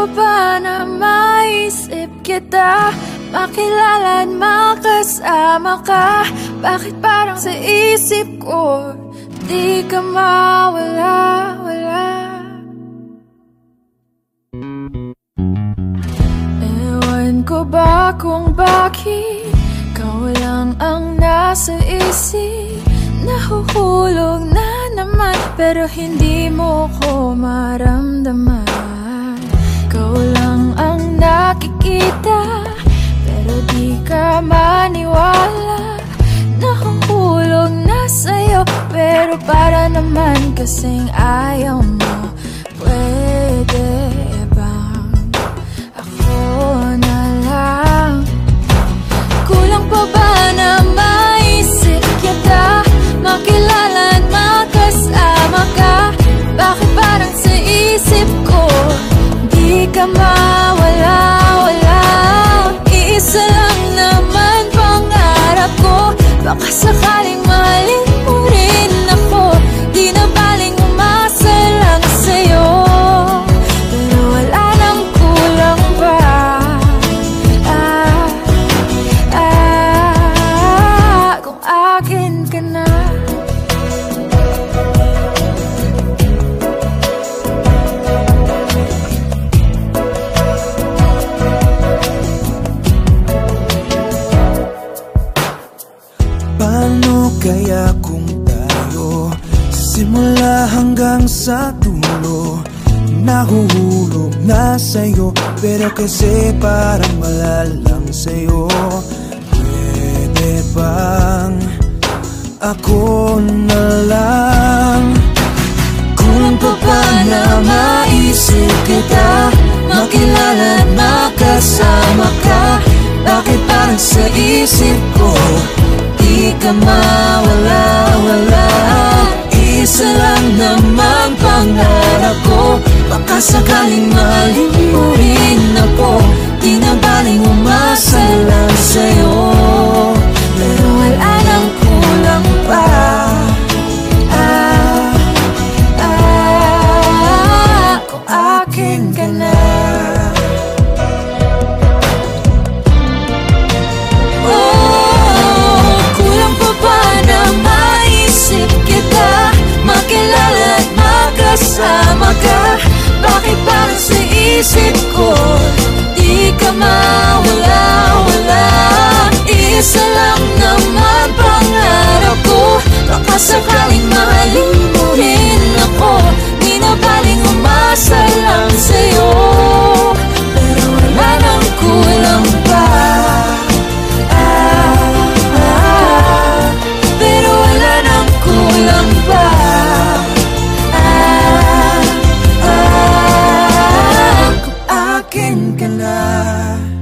pa ba na maisip kita? Makilala at makasama ka? Bakit parang sa isip ko Di ka mawala, wala? Ewan ko ba kung bakit Ikaw lang ang nasa isip? Nahuhulog na naman Pero hindi mo ko maramdaman ka maniwala Nahuhulog na sa'yo Pero para naman kasing ayaw mo. Pwede bang ako na lang? Kulang pa ba na maisip kita? Makilala at makasama ka? Bakit parang sa isip ko Di ka mawala, Baka sakaling mahalin Simula hanggang sa dulo Nahuhulog na sa'yo. Pero kasi parang malalang sa'yo. Pwede bang ako na lang? Kung pa pa na maisip kita Makilala at makasama ka Bakit parang sa isip ko Di ka mawala, wala Isa lang naman pangarap ko. Baka sakaling mo Nandyan ka na.